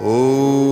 Oh.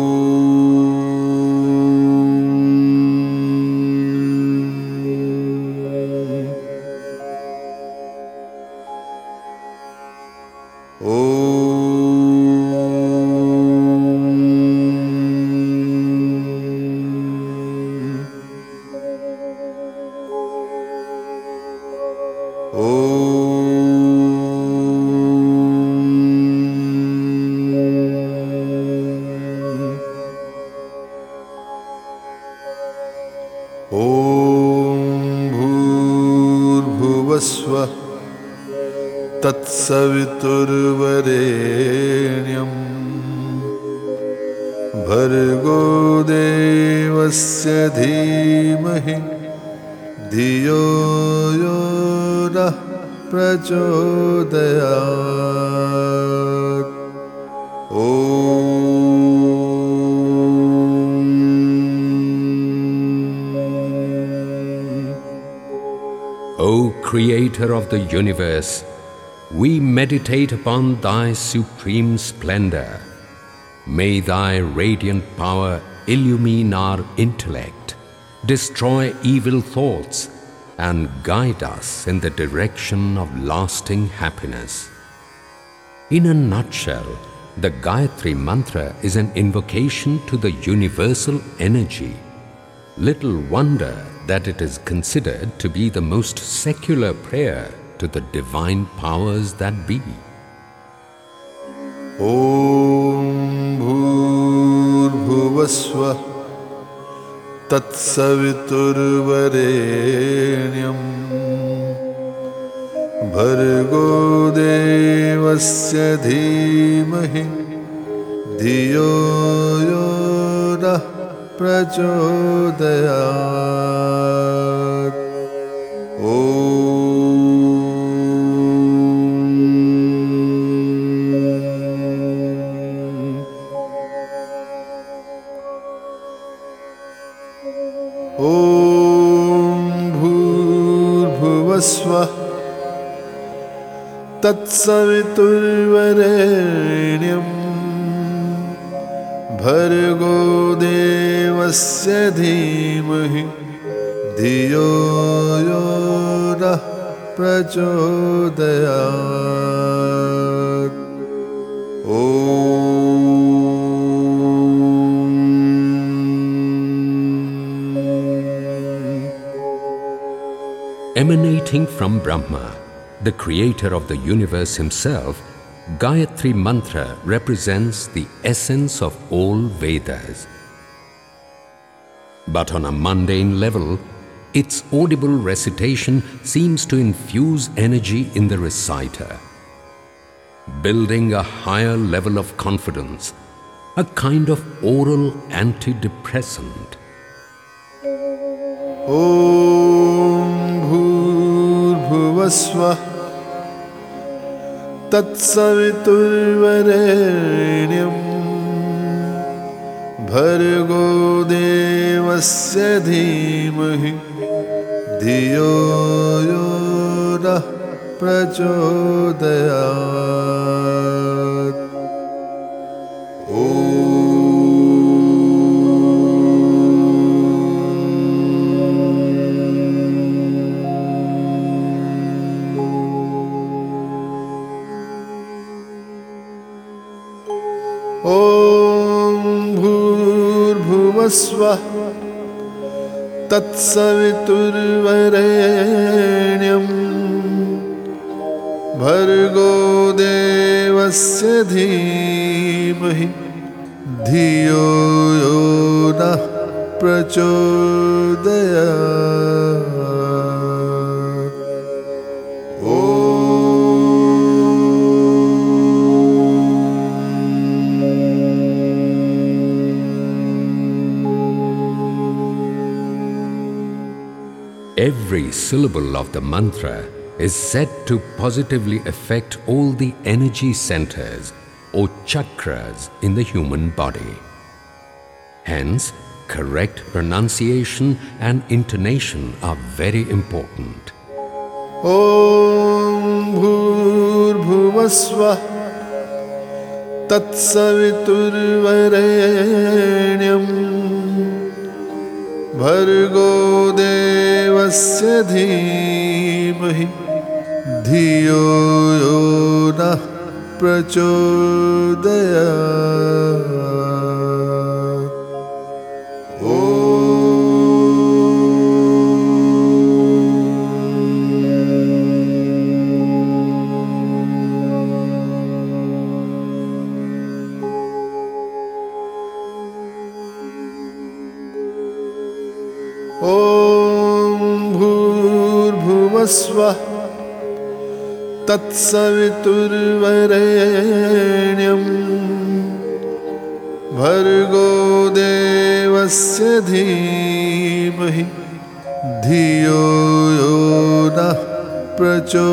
ॐ भूर्भुवस्वः तत्सवितुर्वरेण्यम् भर्गो देवस्य धीमहि धियो यो नः प्रचोदयात्। ॐ O Creator of the universe, we meditate upon Thy supreme splendor. May Thy radiant power illumine our intellect, destroy evil thoughts, and guide us in the direction of lasting happiness. In a nutshell, the Gayatri Mantra is an invocation to the universal energy. Little wonder that it is considered to be the most secular prayer to the divine powers that be. ॐ भूर्भुवस्वः तत्सवितुर्वरेण्यम् भर्गो देवस्य धीमहि धियो यो नः प्रचोदयात्। स्व तत्सवितुर्वरेण्यम्। भर्गो देवस्य धीमहि धियो यो नः प्रचोदयात् ॐ Emanating from Brahma, the creator of the universe himself, Gayatri Mantra represents the essence of all Vedas. But on a mundane level, its audible recitation seems to infuse energy in the reciter, building a higher level of confidence, a kind of oral antidepressant. Om Bhur Bhuvasvah. तत्सवितुर्वरेण्यम् भर्गो देवस्य धीमहि धियो यो नः प्रचोदयात् ॐ भूर्भुवस्वः भर्गो देवस्य धीमहि धियो यो नः प्रचोदयात् Every syllable of the mantra is said to positively affect all the energy centers or chakras in the human body. Hence, correct pronunciation and intonation are very important. Om Bhurbhuvasva Tatsaviturbharenyam भर्गो देवस्य धीमहि धियो यो नः प्रचोदयात्। तत्सवितुर्वरेण्यं भर्गो देवस्य धीमहि धियो यो नः प्रचोदयात्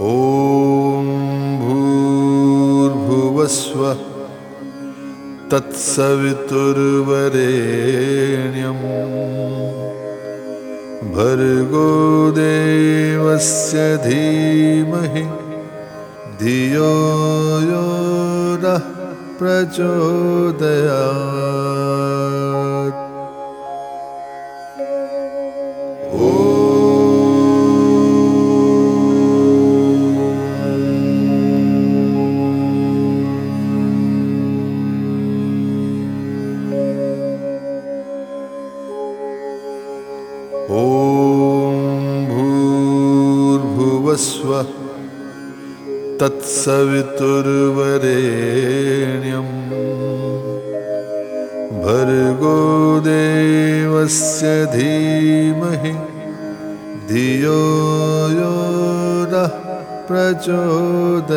ॐ भूर्भुवस्वः तत्सवितुर्वरेण्यं भर्गो देवस्य धीमहि धियो यो नः प्रचोदयात् तत्सवितुर्वरेण्यं भर्गो देवस्य धीमहि धियो यो नः प्रचोदयात्